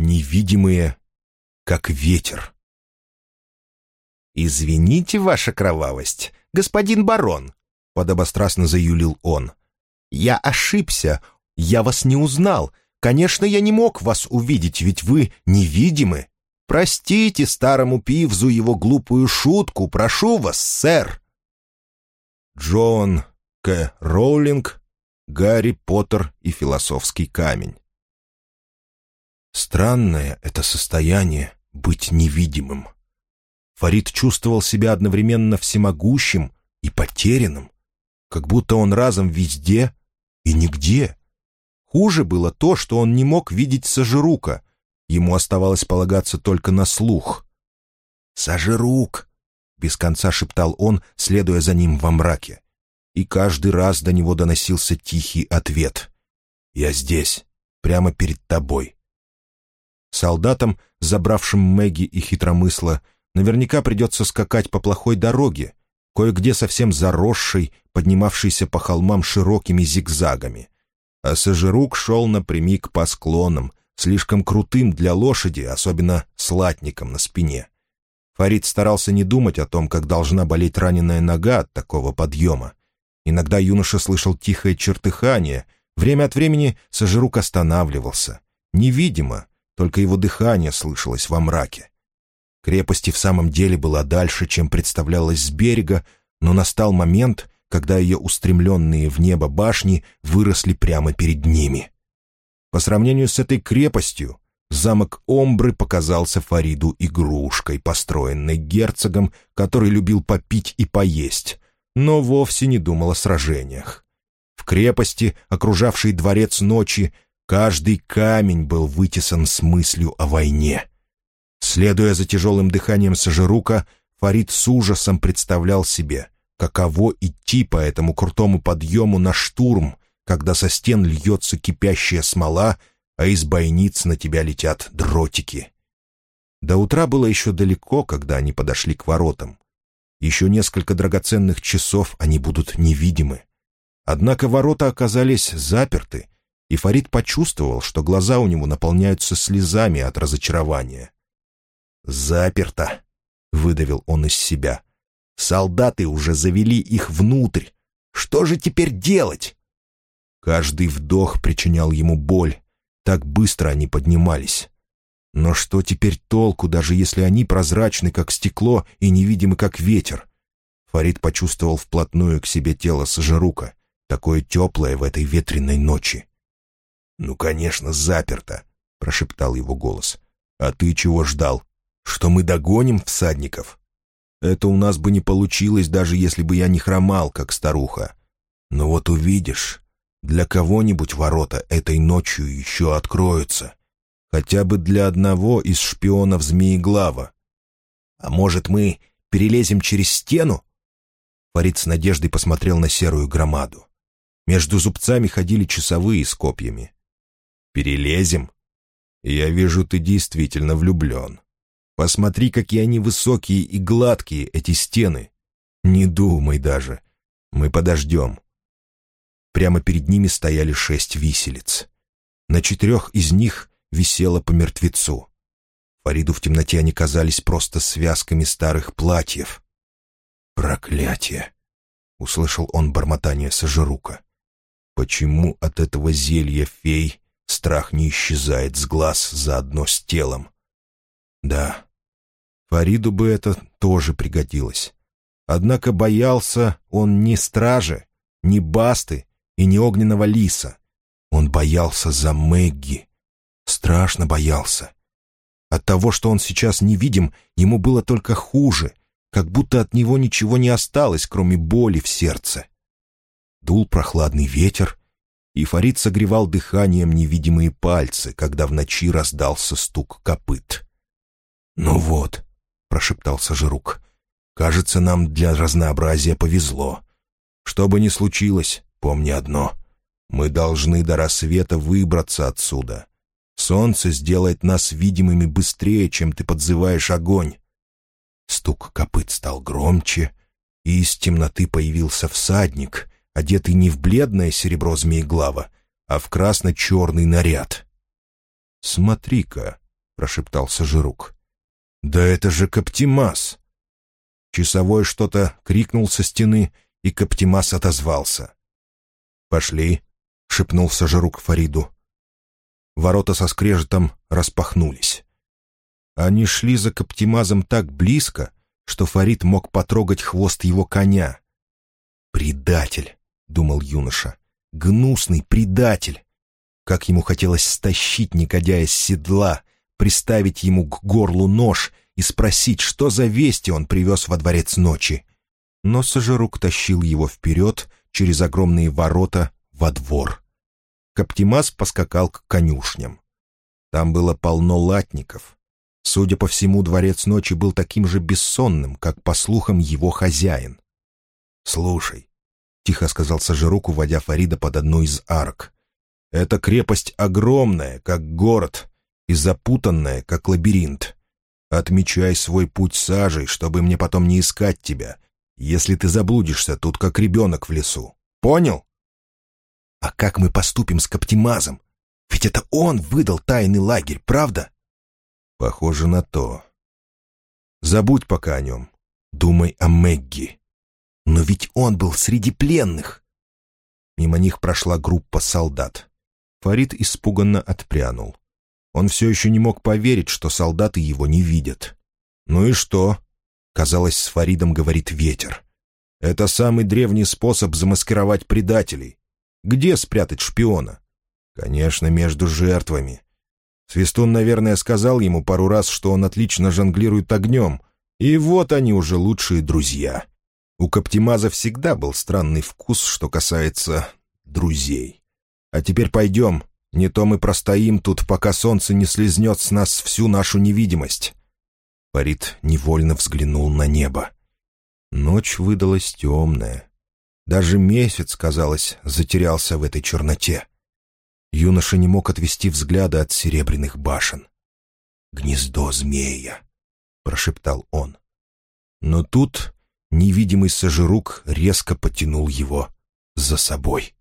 невидимые, как ветер. «Извините, ваша кровавость, господин барон», — подобострастно заюлил он. «Я ошибся, я вас не узнал. Конечно, я не мог вас увидеть, ведь вы невидимы. Простите старому пивзу его глупую шутку, прошу вас, сэр». Джон К. Роулинг, Гарри Поттер и философский камень. Странное это состояние — быть невидимым. Фарид чувствовал себя одновременно всемогущим и потерянным, как будто он разом везде и нигде. Хуже было то, что он не мог видеть Сажирука, ему оставалось полагаться только на слух. «Сажирук!» — без конца шептал он, следуя за ним во мраке. И каждый раз до него доносился тихий ответ. «Я здесь, прямо перед тобой». Солдатам, забравшим Мэгги и хитромысла, наверняка придется скакать по плохой дороге, кое-где совсем заросшей, поднимавшейся по холмам широкими зигзагами. А Сажирук шел напрямик по склонам, слишком крутым для лошади, особенно с латником на спине. Фарид старался не думать о том, как должна болеть раненая нога от такого подъема. Иногда юноша слышал тихое чертыхание, время от времени Сажирук останавливался. Невидимо, только его дыхание слышалось во мраке. Крепость и в самом деле была дальше, чем представлялось с берега, но настал момент, когда ее устремленные в небо башни выросли прямо перед ними. По сравнению с этой крепостью, замок Омбры показался Фариду игрушкой, построенной герцогом, который любил попить и поесть, но вовсе не думал о сражениях. В крепости, окружавшей дворец ночи, каждый камень был вытесан с мыслью о войне. Следуя за тяжелым дыханием Сажирука, Фарид с ужасом представлял себе, каково идти по этому крутому подъему на штурм, когда со стен льется кипящая смола, а из бойниц на тебя летят дротики. До утра было еще далеко, когда они подошли к воротам. Еще несколько драгоценных часов они будут невидимы. Однако ворота оказались заперты, и Фарид почувствовал, что глаза у него наполняются слезами от разочарования. «Заперто», — выдавил он из себя. «Солдаты уже завели их внутрь. Что же теперь делать?» Каждый вдох причинял ему боль. Так быстро они поднимались. Но что теперь толку, даже если они прозрачны, как стекло, и невидимы, как ветер? Фарид почувствовал вплотную к себе тело Сажирука, такое теплое в этой ветреной ночи. «Ну, конечно, заперто», — прошептал его голос. «А ты чего ждал? что мы догоним всадников. Это у нас бы не получилось, даже если бы я не хромал, как старуха. Но вот увидишь, для кого-нибудь ворота этой ночью еще откроются. Хотя бы для одного из шпионов Змееглава. А может, мы перелезем через стену? Фарид с надеждой посмотрел на серую громаду. Между зубцами ходили часовые с копьями. «Перелезем?» «Я вижу, ты действительно влюблен. Посмотри, какие они высокие и гладкие, эти стены. Не думай даже. Мы подождем. Прямо перед ними стояли шесть виселиц. На четырех из них висело по мертвецу. Фариду в темноте они казались просто связками старых платьев. «Проклятие!» — услышал он бормотание Сажирука. «Почему от этого зелья фей страх не исчезает с глаз заодно с телом?» «Да, Фариду бы это тоже пригодилось. Однако боялся он не стражи, не басты и не огненного лиса. Он боялся за Мэгги. Страшно боялся. От того, что он сейчас невидим, ему было только хуже, как будто от него ничего не осталось, кроме боли в сердце. Дул прохладный ветер, и Фарид согревал дыханием невидимые пальцы, когда в ночи раздался стук копыт. «Ну вот», прошептал Сажирук. «Кажется, нам для разнообразия повезло. Что бы ни случилось, помни одно. Мы должны до рассвета выбраться отсюда. Солнце сделает нас видимыми быстрее, чем ты подзываешь огонь». Стук копыт стал громче, и из темноты появился всадник, одетый не в бледное серебро змееглава, а в красно-черный наряд. «Смотри-ка», прошептал Сажирук. «Да это же Каптимас!» Часовой что-то крикнул со стены, и Каптимас отозвался. «Пошли», — шепнул Сажирук Фариду. Ворота со скрежетом распахнулись. Они шли за Каптимазом так близко, что Фарид мог потрогать хвост его коня. «Предатель», — думал юноша, — «гнусный предатель». Как ему хотелось стащить негодяя с седла, приставить ему к горлу нож и спросить, что за вести он привез во дворец ночи. Но Сажерук тащил его вперед через огромные ворота во двор. Каптимас поскакал к конюшням. Там было полно латников. Судя по всему, дворец ночи был таким же бессонным, как, по слухам, его хозяин. «Слушай», — тихо сказал Сажерук, уводя Фарида под одну из арок, — «эта крепость огромная, как город, и запутанная, как лабиринт. Отмечай свой путь сажей, чтобы мне потом не искать тебя, если ты заблудишься тут, как ребенок в лесу. Понял?» «А как мы поступим с Каптимазом? Ведь это он выдал тайный лагерь, правда?» «Похоже на то. Забудь пока о нем. Думай о Мэгги. Но ведь он был среди пленных!» Мимо них прошла группа солдат. Фарид испуганно отпрянул. Он все еще не мог поверить, что солдаты его не видят. «Ну и что?» — казалось, с Фаридом говорит ветер. «Это самый древний способ замаскировать предателей. Где спрятать шпиона? Конечно, между жертвами. Свистун, наверное, сказал ему пару раз, что он отлично жонглирует огнем. И вот они уже лучшие друзья. У Каптимаза всегда был странный вкус, что касается друзей. А теперь пойдем. Не то мы простоим тут, пока солнце не слезнет с нас всю нашу невидимость. Фарид невольно взглянул на небо. Ночь выдалась темная. Даже месяц, казалось, затерялся в этой черноте. Юноша не мог отвести взгляда от серебряных башен. «Гнездо змея», — прошептал он. Но тут невидимый сожирук резко потянул его за собой.